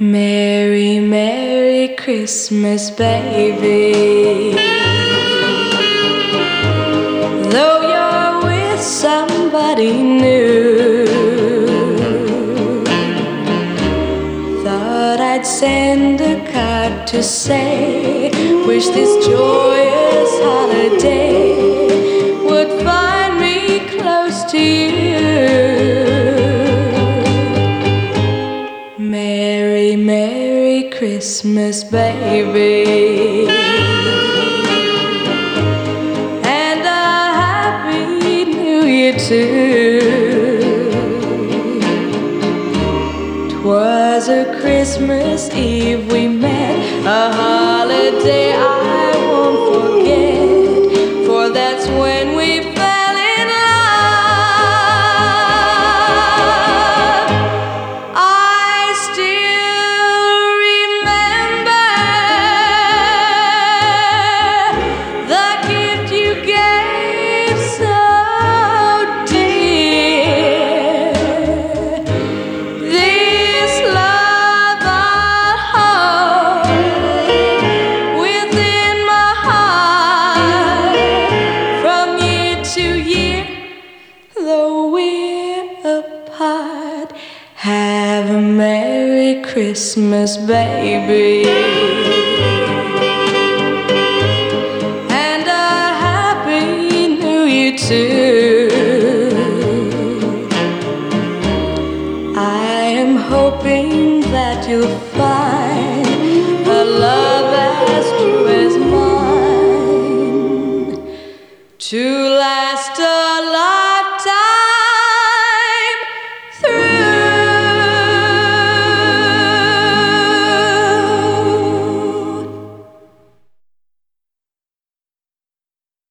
Merry, Merry Christmas, baby. Though you're with somebody new, thought I'd send a card to say, Wish this joy. Merry, Merry Christmas, baby. And a Happy New Year, too. Twas a Christmas Eve we met, a holiday I won't forget, for that's when we Merry Christmas, baby. And a Happy New Year, too. I am hoping that you'll find